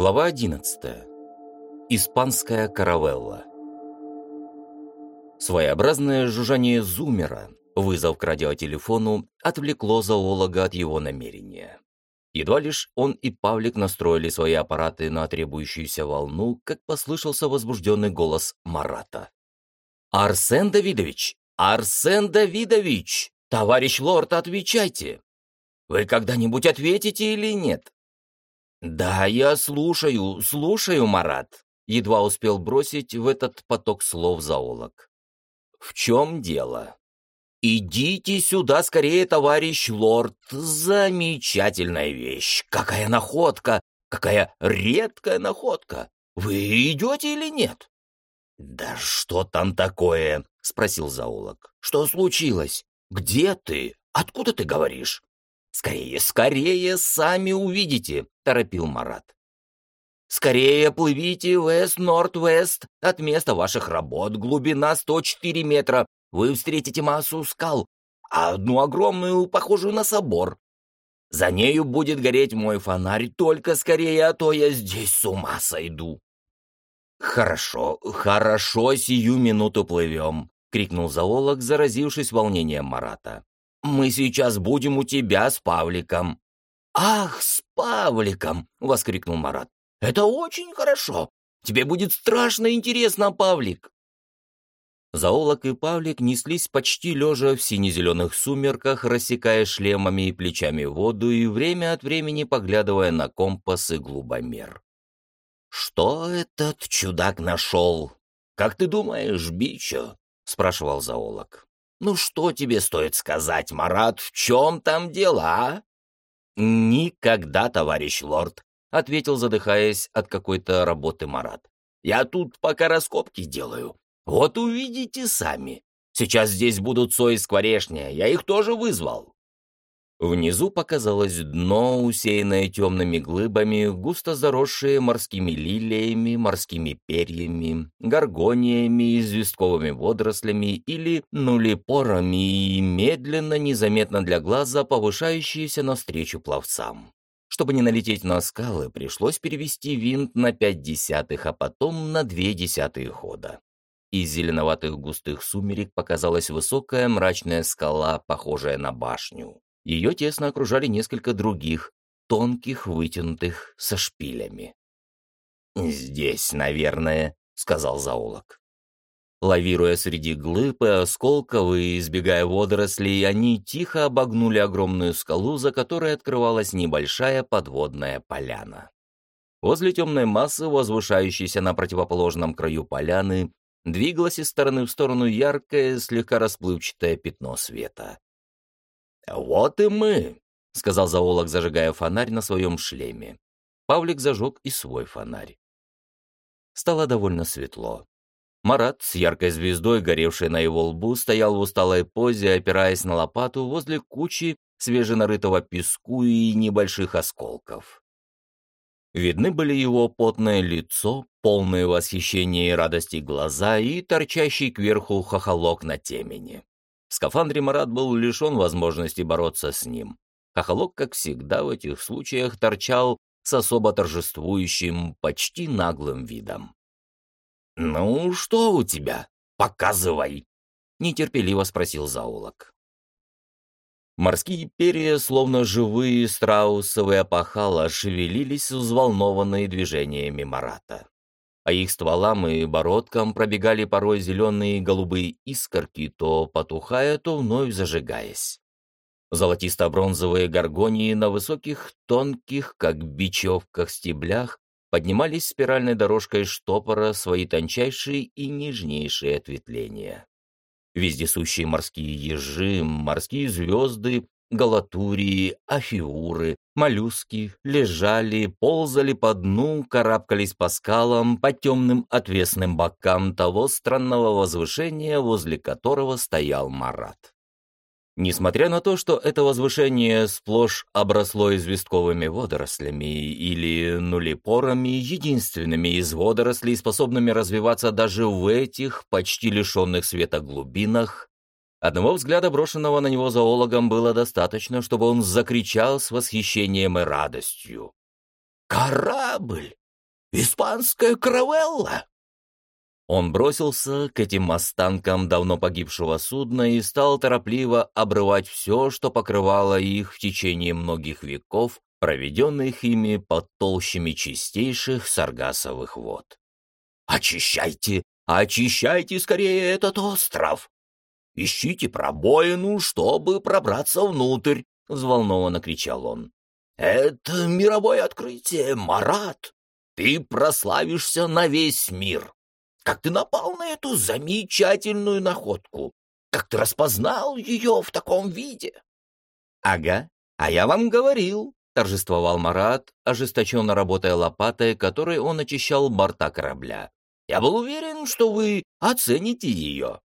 Глава 11. Испанская каравелла. Своеобразное жужжание зумера, вызов к радиотелефону, отвлекло зоолога от его намерения. Едва лишь он и Павлик настроили свои аппараты на требующуюся волну, как послышался возбужденный голос Марата. «Арсен Давидович! Арсен Давидович! Товарищ лорд, отвечайте! Вы когда-нибудь ответите или нет?» «Да, я слушаю, слушаю, Марат», — едва успел бросить в этот поток слов зоолог. «В чем дело?» «Идите сюда скорее, товарищ лорд. Замечательная вещь. Какая находка! Какая редкая находка! Вы идете или нет?» «Да что там такое?» — спросил зоолог. «Что случилось? Где ты? Откуда ты говоришь?» «Скорее, скорее, сами увидите», — торопил Марат. «Скорее плывите вест-норд-вест от места ваших работ, глубина 104 метра. Вы встретите массу скал, одну огромную, похожую на собор. За нею будет гореть мой фонарь, только скорее, а то я здесь с ума сойду». «Хорошо, хорошо, сию минуту плывем», — крикнул зоолог, заразившись волнением Марата. Мы сейчас будем у тебя с Павликом». «Ах, с Павликом!» — воскликнул Марат. «Это очень хорошо. Тебе будет страшно интересно, Павлик». Заолок и Павлик неслись почти лежа в сине-зеленых сумерках, рассекая шлемами и плечами воду и время от времени поглядывая на компас и глубомер. «Что этот чудак нашел? Как ты думаешь, Бичо?» — спрашивал зоолог. Ну что тебе стоит сказать, Марат, в чем там дела? Никогда, товарищ лорд, ответил, задыхаясь от какой-то работы Марат. Я тут пока раскопки делаю. Вот увидите сами. Сейчас здесь будут сои скворечня, я их тоже вызвал. Внизу показалось дно, усеянное темными глыбами, густо заросшее морскими лилиями, морскими перьями, горгониями, известковыми водорослями или нулипорами и медленно, незаметно для глаза, повышающиеся навстречу пловцам. Чтобы не налететь на скалы, пришлось перевести винт на пять десятых, а потом на две десятые хода. Из зеленоватых густых сумерек показалась высокая мрачная скала, похожая на башню. Ее тесно окружали несколько других, тонких, вытянутых, со шпилями. «Здесь, наверное», — сказал зоолог. Лавируя среди глыб и осколков и избегая водорослей, они тихо обогнули огромную скалу, за которой открывалась небольшая подводная поляна. Возле темной массы, возвышающейся на противоположном краю поляны, двигалось из стороны в сторону яркое, слегка расплывчатое пятно света. «Вот и мы», — сказал зоолог, зажигая фонарь на своем шлеме. Павлик зажег и свой фонарь. Стало довольно светло. Марат с яркой звездой, горевшей на его лбу, стоял в усталой позе, опираясь на лопату возле кучи свеженарытого песку и небольших осколков. Видны были его потное лицо, полное восхищения и радости глаза и торчащий кверху хохолок на темени. В скафандре Марат был лишен возможности бороться с ним. Хохолок, как всегда в этих случаях, торчал с особо торжествующим, почти наглым видом. «Ну, что у тебя? Показывай!» — нетерпеливо спросил зоолог. Морские перья, словно живые страусовые опахала, шевелились взволнованные движениями Марата. По их стволам и бородкам пробегали порой зеленые и голубые искорки, то потухая, то вновь зажигаясь. Золотисто-бронзовые горгонии на высоких, тонких, как бечевках, стеблях поднимались спиральной дорожкой штопора свои тончайшие и нежнейшие ответвления. Вездесущие морские ежи, морские звезды, галатурии, афиуры, моллюски лежали, ползали по дну, карабкались по скалам, по темным отвесным бокам того странного возвышения, возле которого стоял Марат. Несмотря на то, что это возвышение сплошь обросло известковыми водорослями или нулипорами, единственными из водорослей, способными развиваться даже в этих почти лишенных света глубинах, Одного взгляда, брошенного на него зоологом, было достаточно, чтобы он закричал с восхищением и радостью. «Корабль! Испанская каравелла!» Он бросился к этим останкам давно погибшего судна и стал торопливо обрывать все, что покрывало их в течение многих веков, проведенных ими под толщами чистейших саргасовых вод. «Очищайте, очищайте скорее этот остров! Ищите пробоину, чтобы пробраться внутрь!» — взволнованно кричал он. «Это мировое открытие, Марат! Ты прославишься на весь мир!» Как ты напал на эту замечательную находку? Как ты распознал ее в таком виде?» «Ага, а я вам говорил», — торжествовал Марат, ожесточенно работая лопатой, которой он очищал борта корабля. «Я был уверен, что вы оцените ее.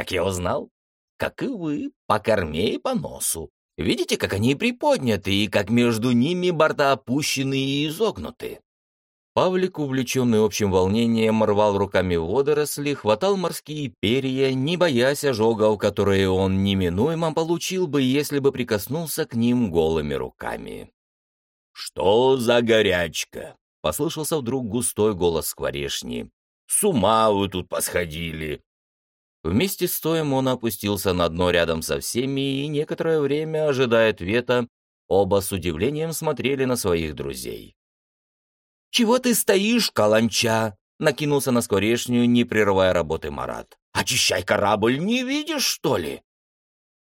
Как я узнал? Как и вы, по корме и по носу. Видите, как они приподняты, и как между ними борта опущены и изогнуты. Павлик, увлеченный общим волнением, рвал руками водоросли, хватал морские перья, не боясь ожогов, которые он неминуемо получил бы, если бы прикоснулся к ним голыми руками. «Что за горячка?» — послышался вдруг густой голос скворешни. «С ума вы тут посходили!» Вместе с Тоем он опустился на дно рядом со всеми и некоторое время, ожидая ответа, оба с удивлением смотрели на своих друзей. «Чего ты стоишь, каланча?» — накинулся на скворечню, не прерывая работы Марат. «Очищай корабль, не видишь, что ли?»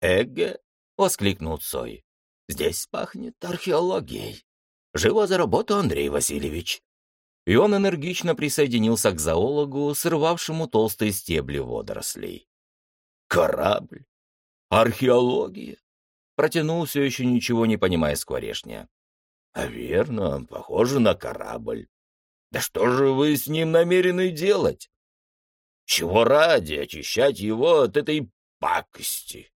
«Эге!» — воскликнул Цой. «Здесь пахнет археологией. Живо за работу, Андрей Васильевич!» И он энергично присоединился к зоологу, срывавшему толстые стебли водорослей. «Корабль? Археология?» Протянул все еще ничего не понимая скворечня. А верно, похоже на корабль. Да что же вы с ним намерены делать? Чего ради очищать его от этой пакости?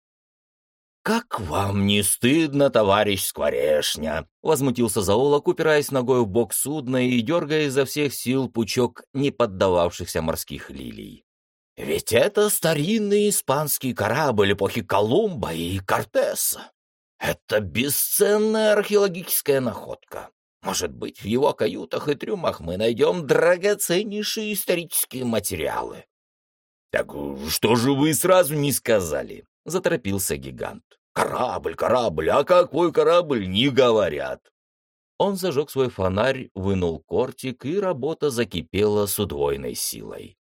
«Как вам не стыдно, товарищ Скворешня?» — возмутился Заулок, упираясь ногой в бок судна и дергая изо всех сил пучок не поддававшихся морских лилий. «Ведь это старинный испанский корабль эпохи Колумба и Кортеса. Это бесценная археологическая находка. Может быть, в его каютах и трюмах мы найдем драгоценнейшие исторические материалы. «Так что же вы сразу не сказали?» — заторопился гигант. «Корабль, корабль, а какой корабль, не говорят!» Он зажег свой фонарь, вынул кортик, и работа закипела с удвоенной силой.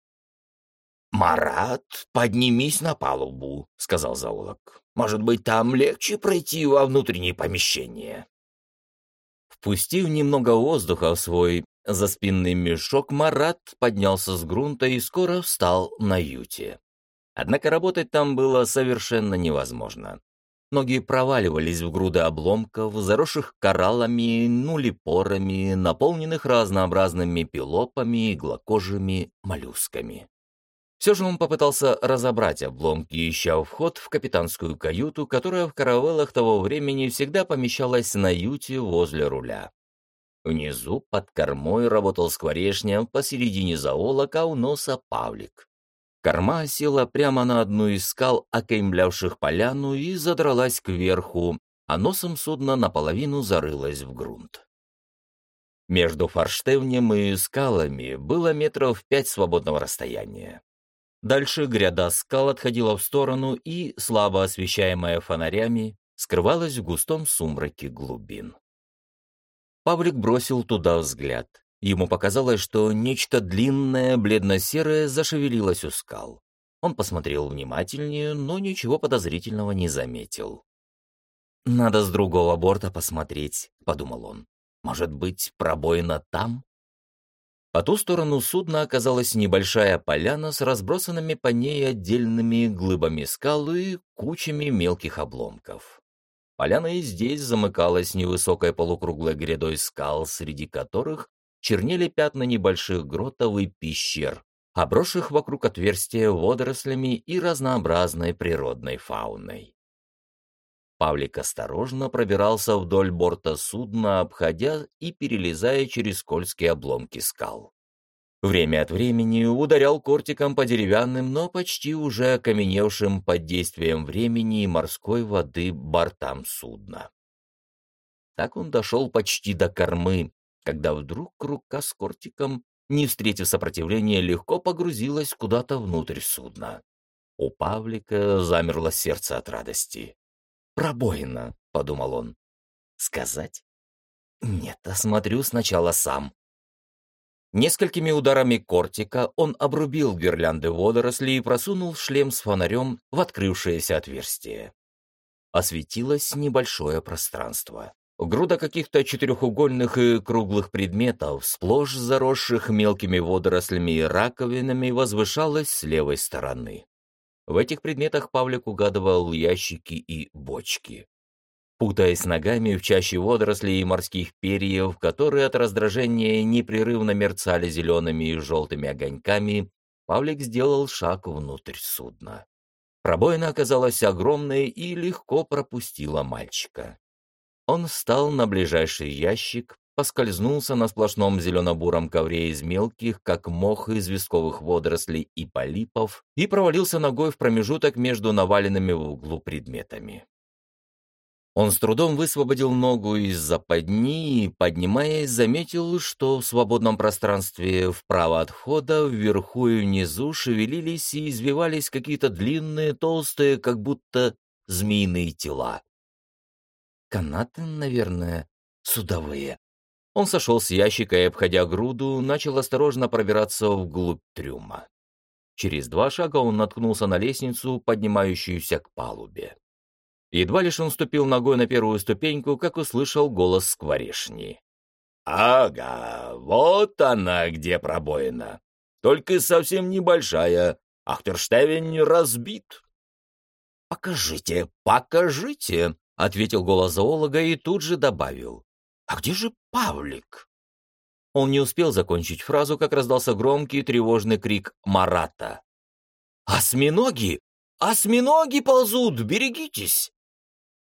«Марат, поднимись на палубу», — сказал зоолог. «Может быть, там легче пройти во внутреннее помещение». Впустив немного воздуха в свой заспинный мешок, Марат поднялся с грунта и скоро встал на юте. Однако работать там было совершенно невозможно. Ноги проваливались в груды обломков, заросших кораллами, нулипорами, наполненных разнообразными пилопами и глокожими моллюсками. Все же он попытался разобрать обломки, ища вход в капитанскую каюту, которая в каравеллах того времени всегда помещалась на юте возле руля. Внизу, под кормой, работал скворечня, посередине заолока у носа Павлик. Корма села прямо на одну из скал, окаймлявших поляну, и задралась кверху, а носом судна наполовину зарылась в грунт. Между форштевнем и скалами было метров пять свободного расстояния. Дальше гряда скал отходила в сторону и, слабо освещаемая фонарями, скрывалась в густом сумраке глубин. Павлик бросил туда взгляд. Ему показалось, что нечто длинное, бледно-серое зашевелилось у скал. Он посмотрел внимательнее, но ничего подозрительного не заметил. «Надо с другого борта посмотреть», — подумал он. «Может быть, пробоина там?» По ту сторону судна оказалась небольшая поляна с разбросанными по ней отдельными глыбами скал и кучами мелких обломков. Поляна и здесь замыкалась невысокой полукруглой грядой скал, среди которых чернели пятна небольших гротов и пещер, обросших вокруг отверстия водорослями и разнообразной природной фауной. Павлик осторожно пробирался вдоль борта судна, обходя и перелезая через скользкие обломки скал. Время от времени ударял кортиком по деревянным, но почти уже окаменевшим под действием времени и морской воды бортам судна. Так он дошел почти до кормы, когда вдруг рука с кортиком, не встретив сопротивления, легко погрузилась куда-то внутрь судна. У Павлика замерло сердце от радости. «Пробоина», — подумал он. «Сказать?» «Нет, осмотрю сначала сам». Несколькими ударами кортика он обрубил гирлянды водорослей и просунул шлем с фонарем в открывшееся отверстие. Осветилось небольшое пространство. Груда каких-то четырехугольных и круглых предметов, сплошь заросших мелкими водорослями и раковинами, возвышалась с левой стороны. В этих предметах Павлик угадывал ящики и бочки. Путаясь ногами в чаще водорослей и морских перьев, которые от раздражения непрерывно мерцали зелеными и желтыми огоньками, Павлик сделал шаг внутрь судна. Пробоина оказалась огромной и легко пропустила мальчика. Он встал на ближайший ящик, поскользнулся на сплошном зелено-буром ковре из мелких, как мох известковых водорослей и полипов, и провалился ногой в промежуток между наваленными в углу предметами. Он с трудом высвободил ногу из западни и, поднимаясь, заметил, что в свободном пространстве вправо от входа, вверху и внизу шевелились и извивались какие-то длинные, толстые, как будто змеиные тела. Канаты, наверное, судовые. Он сошел с ящика и, обходя груду, начал осторожно пробираться вглубь трюма. Через два шага он наткнулся на лестницу, поднимающуюся к палубе. Едва лишь он ступил ногой на первую ступеньку, как услышал голос скворешни. «Ага, вот она где пробоина. Только совсем небольшая. Ахтерштевень разбит». «Покажите, покажите», — ответил голос зоолога и тут же добавил. «А где же Павлик?» Он не успел закончить фразу, как раздался громкий тревожный крик Марата. «Осьминоги! Осьминоги ползут! Берегитесь!»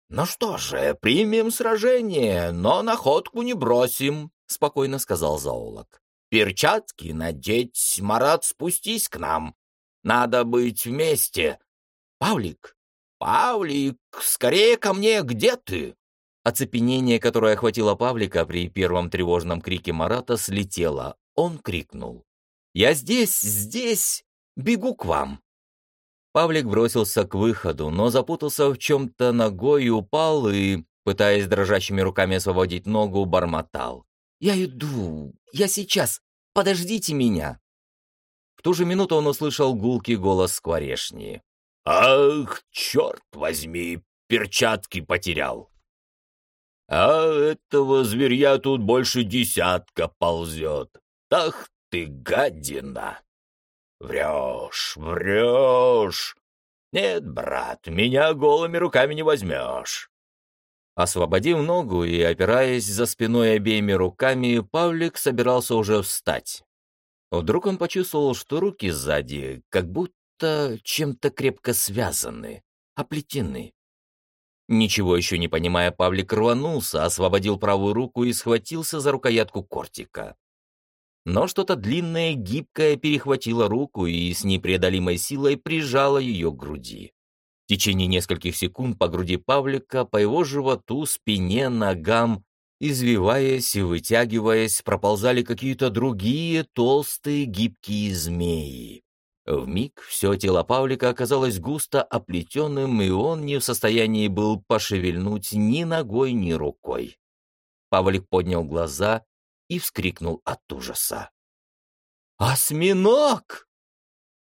«Ну что же, примем сражение, но находку не бросим», — спокойно сказал зоолог. «Перчатки надеть, Марат, спустись к нам. Надо быть вместе. Павлик, Павлик, скорее ко мне, где ты?» Оцепенение, которое охватило Павлика при первом тревожном крике Марата, слетело. Он крикнул. «Я здесь, здесь! Бегу к вам!» Павлик бросился к выходу, но запутался в чем-то ногой и упал, и, пытаясь дрожащими руками освободить ногу, бормотал. «Я иду! Я сейчас! Подождите меня!» В ту же минуту он услышал гулкий голос скворешни. «Ах, черт возьми, перчатки потерял!» А этого зверья тут больше десятка ползет. Ах ты, гадина! Врешь, врешь! Нет, брат, меня голыми руками не возьмешь. Освободив ногу и опираясь за спиной обеими руками, Павлик собирался уже встать. Вдруг он почувствовал, что руки сзади как будто чем-то крепко связаны, оплетены. Ничего еще не понимая, Павлик рванулся, освободил правую руку и схватился за рукоятку кортика. Но что-то длинное, гибкое перехватило руку и с непреодолимой силой прижало ее к груди. В течение нескольких секунд по груди Павлика, по его животу, спине, ногам, извиваясь и вытягиваясь, проползали какие-то другие толстые гибкие змеи. В миг все тело Павлика оказалось густо оплетенным, и он не в состоянии был пошевельнуть ни ногой, ни рукой. Павлик поднял глаза и вскрикнул от ужаса. «Осьминог!»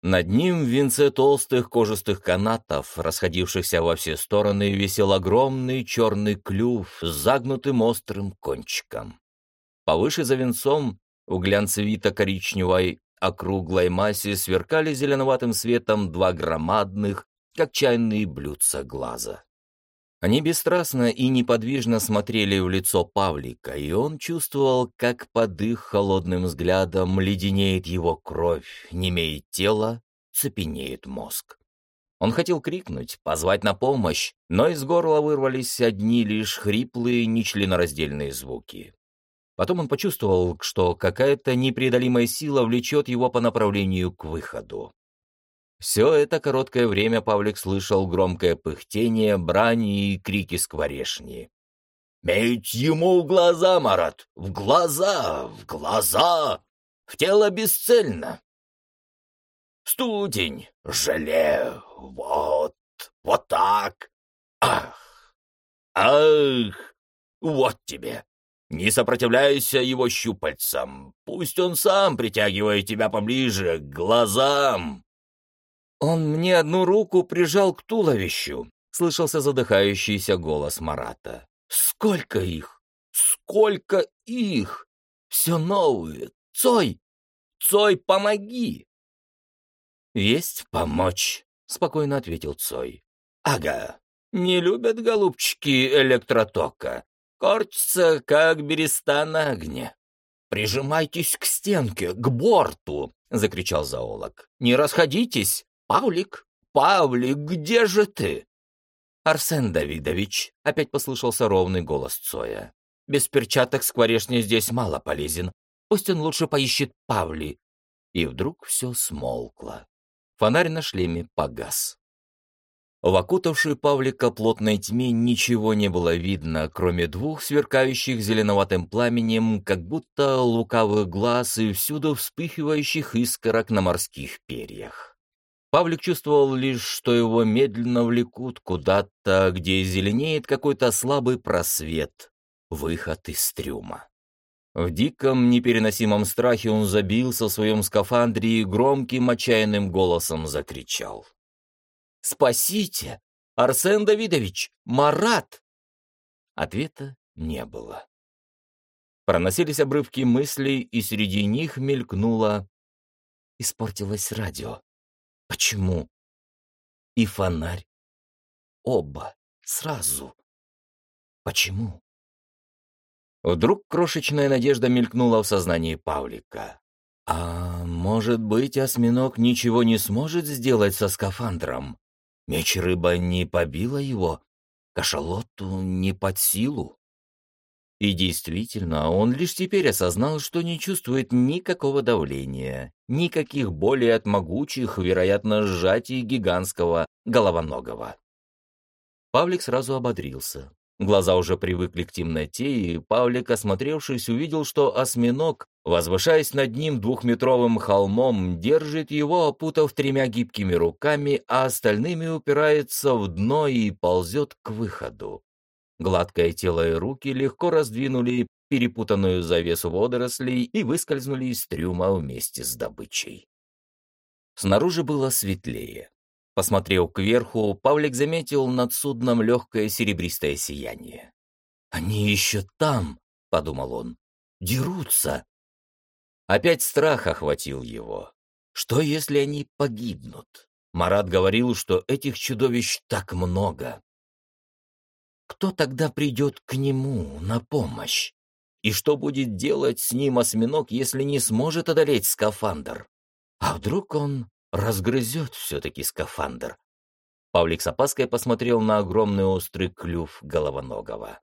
Над ним в венце толстых кожистых канатов, расходившихся во все стороны, висел огромный черный клюв с загнутым острым кончиком. Повыше за венцом, у глянцевито-коричневой округлой массе сверкали зеленоватым светом два громадных, как чайные блюдца глаза. Они бесстрастно и неподвижно смотрели в лицо Павлика, и он чувствовал, как под их холодным взглядом леденеет его кровь, немеет тело, цепенеет мозг. Он хотел крикнуть, позвать на помощь, но из горла вырвались одни лишь хриплые, нечленораздельные звуки. Потом он почувствовал, что какая-то непреодолимая сила влечет его по направлению к выходу. Все это короткое время Павлик слышал громкое пыхтение, брань и крики скворешни. Меть ему в глаза, Марат! В глаза! В глаза! В тело бесцельно! Студень! Желе! Вот! Вот так! Ах! Ах! Вот тебе! Не сопротивляйся его щупальцам. Пусть он сам притягивает тебя поближе, к глазам. Он мне одну руку прижал к туловищу, слышался задыхающийся голос Марата. Сколько их! Сколько их! Все новые! Цой! Цой, помоги! Есть помочь, спокойно ответил Цой. Ага, не любят голубчики электротока. Корчится, как береста на огне. «Прижимайтесь к стенке, к борту!» — закричал зоолог. «Не расходитесь! Павлик! Павлик, где же ты?» «Арсен Давидович», — опять послышался ровный голос Цоя. «Без перчаток скворечня здесь мало полезен. Пусть он лучше поищет Павли». И вдруг все смолкло. Фонарь на шлеме погас. В окутавшей Павлика плотной тьме ничего не было видно, кроме двух сверкающих зеленоватым пламенем, как будто лукавых глаз и всюду вспыхивающих искорок на морских перьях. Павлик чувствовал лишь, что его медленно влекут куда-то, где зеленеет какой-то слабый просвет, выход из трюма. В диком, непереносимом страхе он забился в своем скафандре и громким, отчаянным голосом закричал. «Спасите! Арсен Давидович! Марат!» Ответа не было. Проносились обрывки мыслей, и среди них мелькнуло «Испортилось радио. Почему? И фонарь. Оба. Сразу. Почему? Вдруг крошечная надежда мелькнула в сознании Павлика. А может быть, осьминог ничего не сможет сделать со скафандром? Меч рыба не побила его, кашалоту не под силу. И действительно, он лишь теперь осознал, что не чувствует никакого давления, никаких болей от могучих, вероятно, сжатий гигантского головоногого. Павлик сразу ободрился. Глаза уже привыкли к темноте, и Павлик, осмотревшись, увидел, что осьминог, возвышаясь над ним двухметровым холмом, держит его, опутав тремя гибкими руками, а остальными упирается в дно и ползет к выходу. Гладкое тело и руки легко раздвинули перепутанную завесу водорослей и выскользнули из трюма вместе с добычей. Снаружи было светлее. Посмотрев кверху, Павлик заметил над судном легкое серебристое сияние. «Они еще там!» — подумал он. «Дерутся!» Опять страх охватил его. Что, если они погибнут? Марат говорил, что этих чудовищ так много. Кто тогда придет к нему на помощь? И что будет делать с ним осьминог, если не сможет одолеть скафандр? А вдруг он разгрызет все-таки скафандр? Павлик с опаской посмотрел на огромный острый клюв головоногого.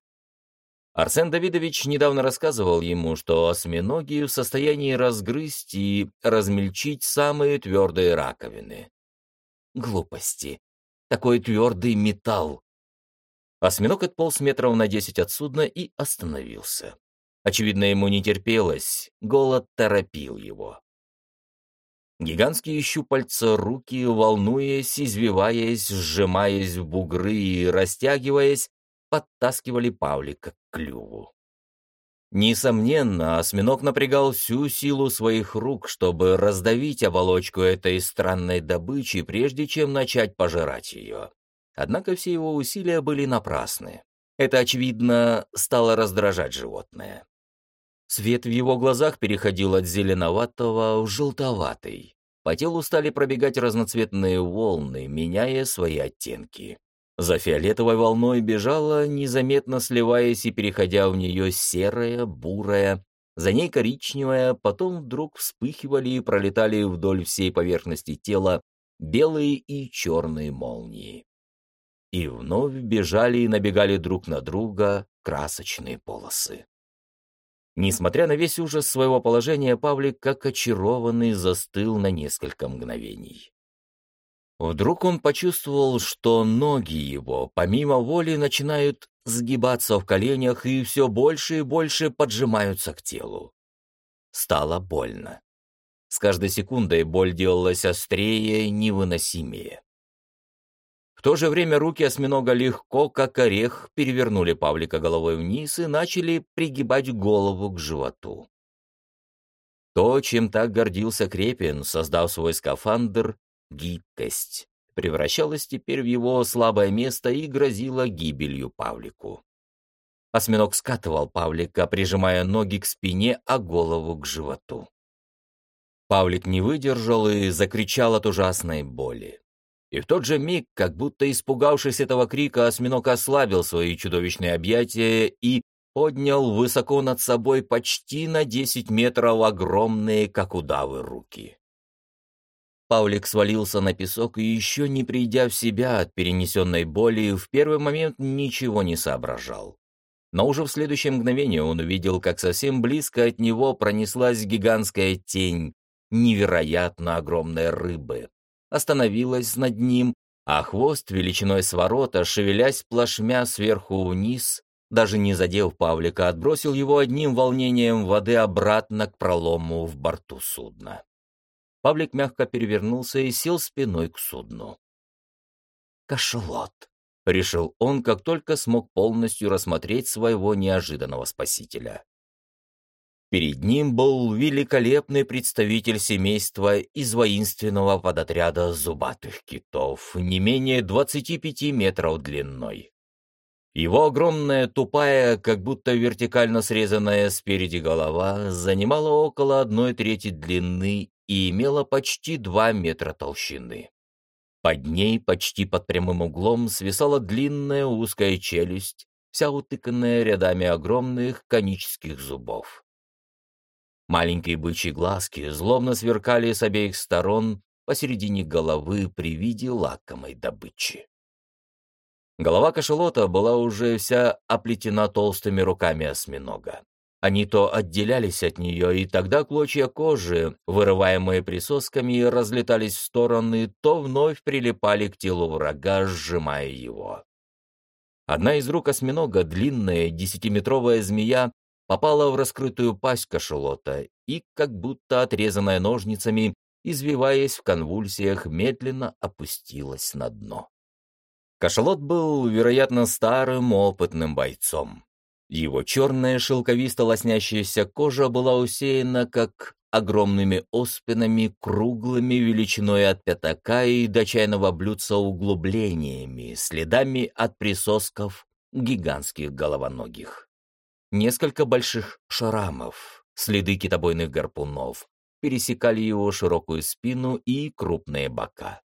Арсен Давидович недавно рассказывал ему, что осьминоги в состоянии разгрызть и размельчить самые твердые раковины. Глупости. Такой твердый металл. Осьминог отполз метров на десять от судна и остановился. Очевидно, ему не терпелось, голод торопил его. Гигантские щупальца руки, волнуясь, извиваясь, сжимаясь в бугры и растягиваясь, подтаскивали Павлика к клюву. Несомненно, осьминог напрягал всю силу своих рук, чтобы раздавить оболочку этой странной добычи, прежде чем начать пожирать ее. Однако все его усилия были напрасны. Это, очевидно, стало раздражать животное. Свет в его глазах переходил от зеленоватого в желтоватый. По телу стали пробегать разноцветные волны, меняя свои оттенки. За фиолетовой волной бежала, незаметно сливаясь и переходя в нее серая, бурая, за ней коричневая, потом вдруг вспыхивали и пролетали вдоль всей поверхности тела белые и черные молнии и вновь бежали и набегали друг на друга красочные полосы. Несмотря на весь ужас своего положения, Павлик, как очарованный, застыл на несколько мгновений. Вдруг он почувствовал, что ноги его, помимо воли, начинают сгибаться в коленях и все больше и больше поджимаются к телу. Стало больно. С каждой секундой боль делалась острее, невыносимее. То же время руки осьминога легко, как орех, перевернули Павлика головой вниз и начали пригибать голову к животу. То, чем так гордился Крепин, создав свой скафандр, гибкость, превращалась теперь в его слабое место и грозила гибелью Павлику. Осьминог скатывал Павлика, прижимая ноги к спине, а голову к животу. Павлик не выдержал и закричал от ужасной боли. И в тот же миг, как будто испугавшись этого крика, осьминог ослабил свои чудовищные объятия и поднял высоко над собой почти на 10 метров огромные, как удавы, руки. Павлик свалился на песок и, еще не придя в себя от перенесенной боли, в первый момент ничего не соображал. Но уже в следующее мгновение он увидел, как совсем близко от него пронеслась гигантская тень невероятно огромной рыбы. Остановилась над ним, а хвост величиной с ворота, шевелясь плашмя сверху вниз, даже не задев Павлика, отбросил его одним волнением воды обратно к пролому в борту судна. Павлик мягко перевернулся и сел спиной к судну. «Кашалот», — решил он, как только смог полностью рассмотреть своего неожиданного спасителя. Перед ним был великолепный представитель семейства из воинственного подотряда зубатых китов, не менее 25 метров длиной. Его огромная, тупая, как будто вертикально срезанная спереди голова, занимала около одной трети длины и имела почти два метра толщины. Под ней, почти под прямым углом, свисала длинная узкая челюсть, вся утыканная рядами огромных конических зубов. Маленькие бычьи глазки злобно сверкали с обеих сторон посередине головы при виде лакомой добычи. Голова кашалота была уже вся оплетена толстыми руками осьминога. Они то отделялись от нее, и тогда клочья кожи, вырываемые присосками, разлетались в стороны, то вновь прилипали к телу врага, сжимая его. Одна из рук осьминога, длинная десятиметровая змея, попала в раскрытую пасть кашалота и, как будто отрезанная ножницами, извиваясь в конвульсиях, медленно опустилась на дно. Кашалот был, вероятно, старым опытным бойцом. Его черная шелковисто-лоснящаяся кожа была усеяна, как огромными оспинами, круглыми величиной от пятака и до чайного блюдца углублениями, следами от присосков гигантских головоногих. Несколько больших шрамов, следы китобойных гарпунов, пересекали его широкую спину и крупные бока.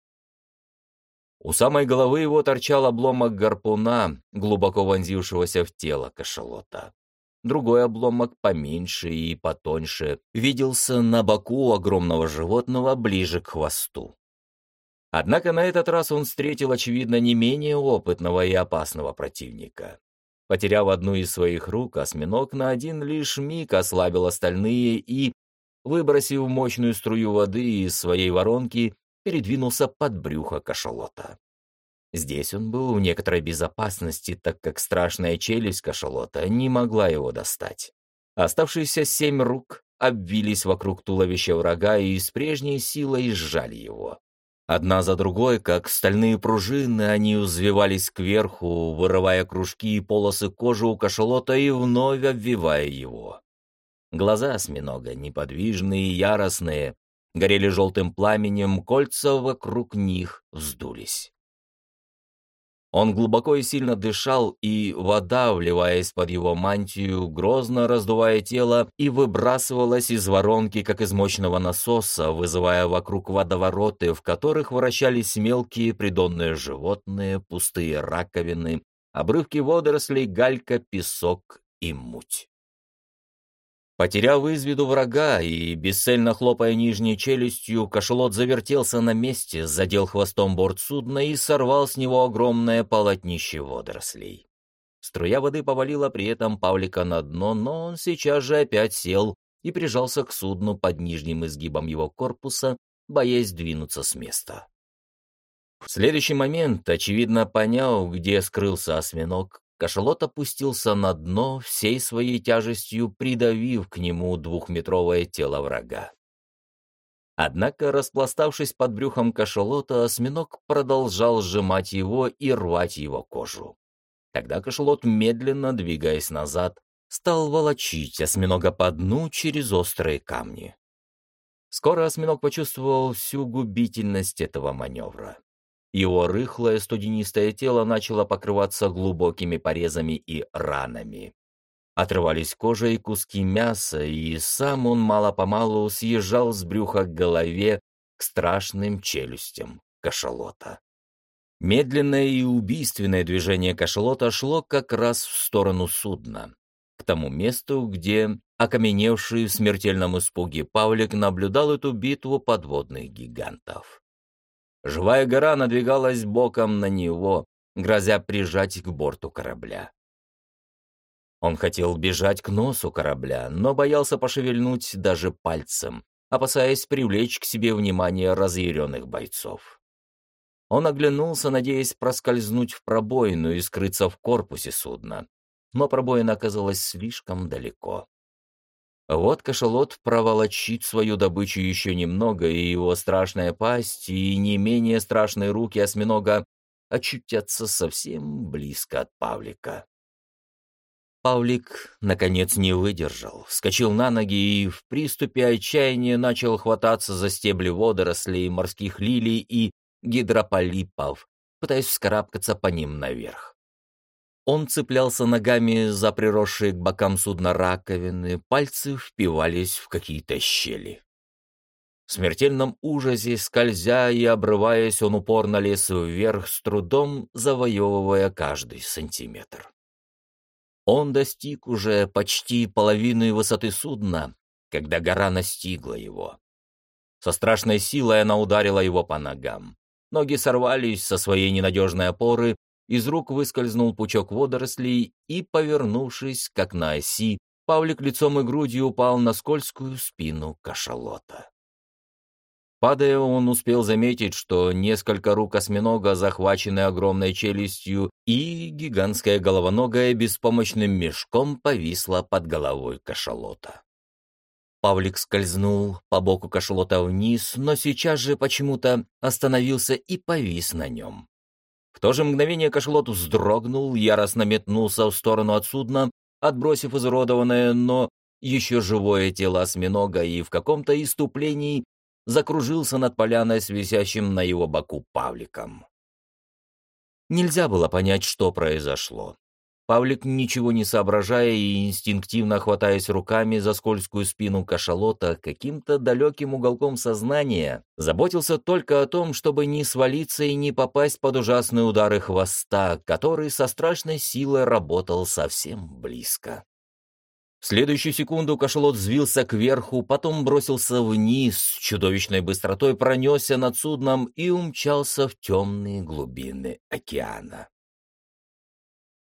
У самой головы его торчал обломок гарпуна, глубоко вонзившегося в тело кашалота. Другой обломок, поменьше и потоньше, виделся на боку огромного животного ближе к хвосту. Однако на этот раз он встретил, очевидно, не менее опытного и опасного противника. Потеряв одну из своих рук, осьминог на один лишь миг ослабил остальные и, выбросив мощную струю воды из своей воронки, передвинулся под брюхо кашалота. Здесь он был в некоторой безопасности, так как страшная челюсть кашалота не могла его достать. Оставшиеся семь рук обвились вокруг туловища врага и с прежней силой сжали его. Одна за другой, как стальные пружины, они взвивались кверху, вырывая кружки и полосы кожи у кашалота и вновь обвивая его. Глаза осьминога, неподвижные и яростные, горели желтым пламенем, кольца вокруг них вздулись. Он глубоко и сильно дышал, и вода, вливаясь под его мантию, грозно раздувая тело, и выбрасывалась из воронки, как из мощного насоса, вызывая вокруг водовороты, в которых вращались мелкие придонные животные, пустые раковины, обрывки водорослей, галька, песок и муть. Потеряв из виду врага и бесцельно хлопая нижней челюстью, кошелот завертелся на месте, задел хвостом борт судна и сорвал с него огромное полотнище водорослей. Струя воды повалила при этом Павлика на дно, но он сейчас же опять сел и прижался к судну под нижним изгибом его корпуса, боясь двинуться с места. В следующий момент, очевидно поняв, где скрылся осьминог, кашалот опустился на дно, всей своей тяжестью придавив к нему двухметровое тело врага. Однако, распластавшись под брюхом кашалота, осьминог продолжал сжимать его и рвать его кожу. Тогда кашалот, медленно двигаясь назад, стал волочить осьминога по дну через острые камни. Скоро осьминог почувствовал всю губительность этого маневра. Его рыхлое студенистое тело начало покрываться глубокими порезами и ранами. Отрывались кожа и куски мяса, и сам он мало-помалу съезжал с брюха к голове, к страшным челюстям кашалота. Медленное и убийственное движение кашалота шло как раз в сторону судна, к тому месту, где окаменевший в смертельном испуге Павлик наблюдал эту битву подводных гигантов. Живая гора надвигалась боком на него, грозя прижать к борту корабля. Он хотел бежать к носу корабля, но боялся пошевельнуть даже пальцем, опасаясь привлечь к себе внимание разъяренных бойцов. Он оглянулся, надеясь проскользнуть в пробоину и скрыться в корпусе судна, но пробоина оказалась слишком далеко. Вот кашалот проволочит свою добычу еще немного, и его страшная пасть и не менее страшные руки осьминога очутятся совсем близко от Павлика. Павлик, наконец, не выдержал, вскочил на ноги и в приступе отчаяния начал хвататься за стебли водорослей, морских лилий и гидрополипов, пытаясь вскарабкаться по ним наверх. Он цеплялся ногами за приросшие к бокам судна раковины, пальцы впивались в какие-то щели. В смертельном ужасе, скользя и обрываясь, он упорно лез вверх, с трудом завоевывая каждый сантиметр. Он достиг уже почти половины высоты судна, когда гора настигла его. Со страшной силой она ударила его по ногам. Ноги сорвались со своей ненадежной опоры, из рук выскользнул пучок водорослей и, повернувшись, как на оси, Павлик лицом и грудью упал на скользкую спину кашалота. Падая, он успел заметить, что несколько рук осьминога захвачены огромной челюстью, и гигантская головоногая беспомощным мешком повисла под головой кашалота. Павлик скользнул по боку кашалота вниз, но сейчас же почему-то остановился и повис на нем. В то же мгновение кашалот вздрогнул, яростно метнулся в сторону от судна, отбросив изуродованное, но еще живое тело осьминога и в каком-то иступлении закружился над поляной с висящим на его боку Павликом. Нельзя было понять, что произошло. Павлик, ничего не соображая и инстинктивно хватаясь руками за скользкую спину кашалота, каким-то далеким уголком сознания заботился только о том, чтобы не свалиться и не попасть под ужасные удары хвоста, который со страшной силой работал совсем близко. В следующую секунду кашалот взвился кверху, потом бросился вниз, с чудовищной быстротой пронесся над судном и умчался в темные глубины океана.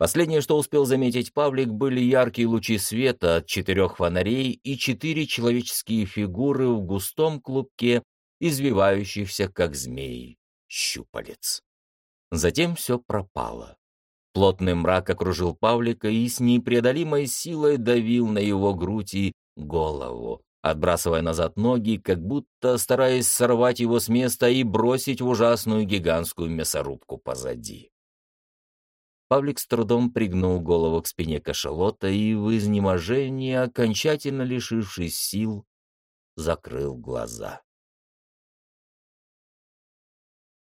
Последнее, что успел заметить Павлик, были яркие лучи света от четырех фонарей и четыре человеческие фигуры в густом клубке, извивающихся, как змеи, щупалец. Затем все пропало. Плотный мрак окружил Павлика и с непреодолимой силой давил на его грудь и голову, отбрасывая назад ноги, как будто стараясь сорвать его с места и бросить в ужасную гигантскую мясорубку позади. Павлик с трудом пригнул голову к спине кашалота и в изнеможении, окончательно лишившись сил, закрыл глаза.